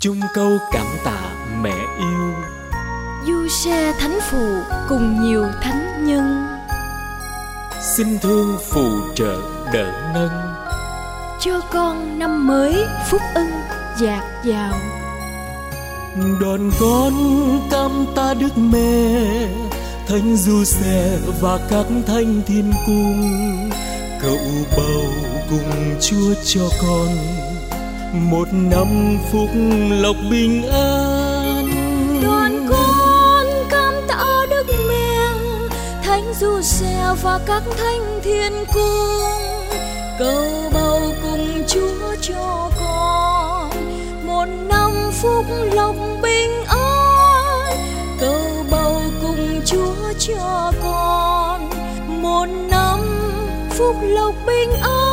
chung câu cảm tạ mẹ yêu. Du xe thánh phụ cùng nhiều thánh nhân. Xin thương phù trợ đỡ nâng cho con năm mới phúc ân dạt dào. Đoàn con cam ta đức mẹ thánh du xe và các thánh thiên cung. Cậu bầu cùng chúa cho con một năm phúc lộc bình an. Đoàn con cảm tạ đức mẹ, thánh du xe và các thánh thiên cung. Cầu bầu cùng chúa cho con. Một năm phúc lộc bình an. Cầu bầu cùng chúa cho con. Một năm phúc lộc bình an.